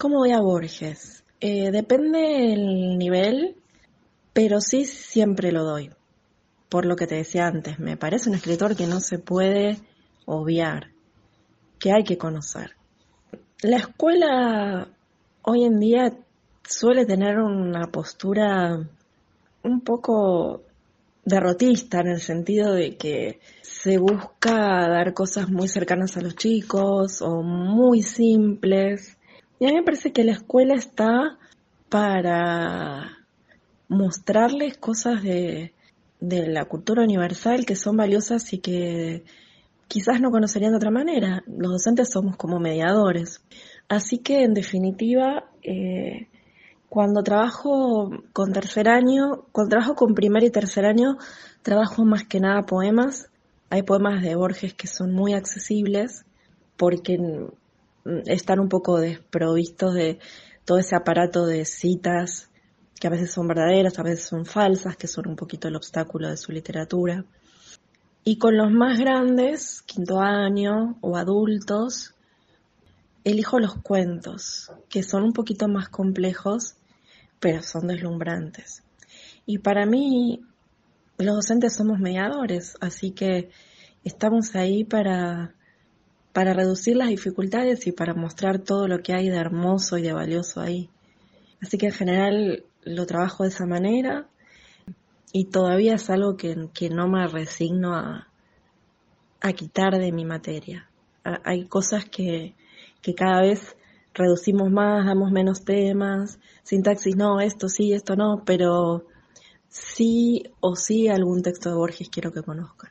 ¿Cómo voy a Borges? Eh, depende del nivel, pero sí siempre lo doy. Por lo que te decía antes, me parece un escritor que no se puede obviar, que hay que conocer. La escuela hoy en día suele tener una postura un poco derrotista en el sentido de que se busca dar cosas muy cercanas a los chicos o muy simples. Y a mí me parece que la escuela está para mostrarles cosas de, de la cultura universal que son valiosas y que quizás no conocerían de otra manera. Los docentes somos como mediadores. Así que, en definitiva, eh, cuando trabajo con tercer año, cuando trabajo con primer y tercer año, trabajo más que nada poemas. Hay poemas de Borges que son muy accesibles porque están un poco desprovistos de todo ese aparato de citas que a veces son verdaderas, a veces son falsas, que son un poquito el obstáculo de su literatura. Y con los más grandes, quinto año o adultos, elijo los cuentos, que son un poquito más complejos pero son deslumbrantes. Y para mí, los docentes somos mediadores, así que estamos ahí para, para reducir las dificultades y para mostrar todo lo que hay de hermoso y de valioso ahí. Así que en general lo trabajo de esa manera y todavía es algo que, que no me resigno a, a quitar de mi materia. Hay cosas que, que cada vez reducimos más, damos menos temas, sintaxis no, esto sí, esto no, pero sí o sí algún texto de Borges quiero que conozcan.